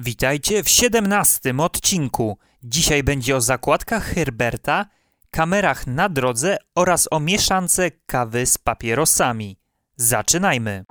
Witajcie w 17 odcinku. Dzisiaj będzie o zakładkach Herberta, kamerach na drodze oraz o mieszance kawy z papierosami. Zaczynajmy.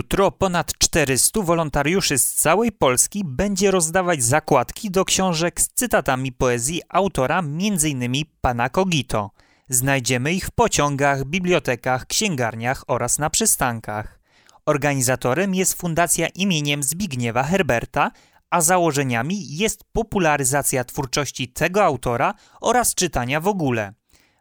Jutro ponad 400 wolontariuszy z całej Polski będzie rozdawać zakładki do książek z cytatami poezji autora m.in. pana Kogito. Znajdziemy ich w pociągach, bibliotekach, księgarniach oraz na przystankach. Organizatorem jest Fundacja imieniem Zbigniewa Herberta, a założeniami jest popularyzacja twórczości tego autora oraz czytania w ogóle.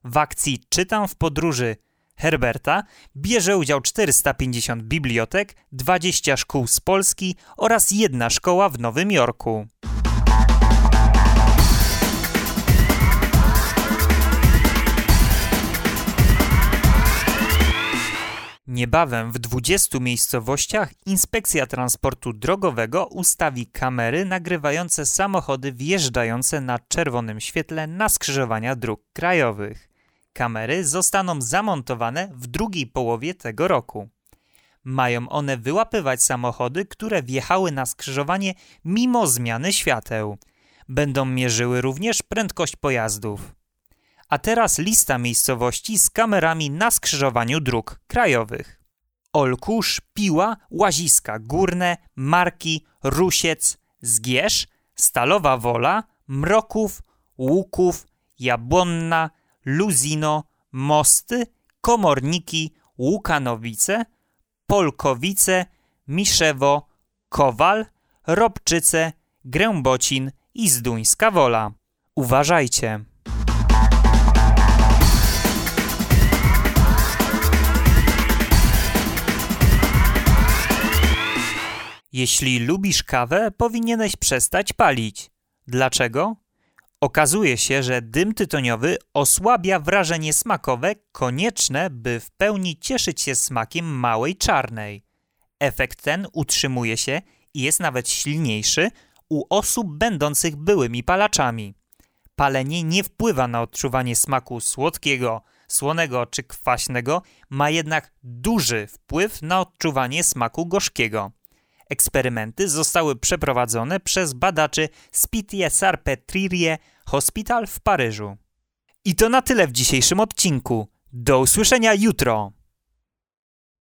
W akcji Czytam w podróży – Herberta bierze udział 450 bibliotek, 20 szkół z Polski oraz jedna szkoła w Nowym Jorku. Niebawem w 20 miejscowościach Inspekcja Transportu Drogowego ustawi kamery nagrywające samochody wjeżdżające na czerwonym świetle na skrzyżowania dróg krajowych. Kamery zostaną zamontowane w drugiej połowie tego roku. Mają one wyłapywać samochody, które wjechały na skrzyżowanie mimo zmiany świateł. Będą mierzyły również prędkość pojazdów. A teraz lista miejscowości z kamerami na skrzyżowaniu dróg krajowych. Olkusz, Piła, Łaziska Górne, Marki, Rusiec, Zgierz, Stalowa Wola, Mroków, Łuków, Jabłonna, Luzino, Mosty, Komorniki, Łukanowice, Polkowice, Miszewo, Kowal, Robczyce, Grębocin i Zduńska Wola. Uważajcie! Jeśli lubisz kawę, powinieneś przestać palić. Dlaczego? Okazuje się, że dym tytoniowy osłabia wrażenie smakowe konieczne, by w pełni cieszyć się smakiem małej czarnej. Efekt ten utrzymuje się i jest nawet silniejszy u osób będących byłymi palaczami. Palenie nie wpływa na odczuwanie smaku słodkiego, słonego czy kwaśnego, ma jednak duży wpływ na odczuwanie smaku gorzkiego. Eksperymenty zostały przeprowadzone przez badaczy z Pitié Sarpetririe Hospital w Paryżu. I to na tyle w dzisiejszym odcinku. Do usłyszenia jutro!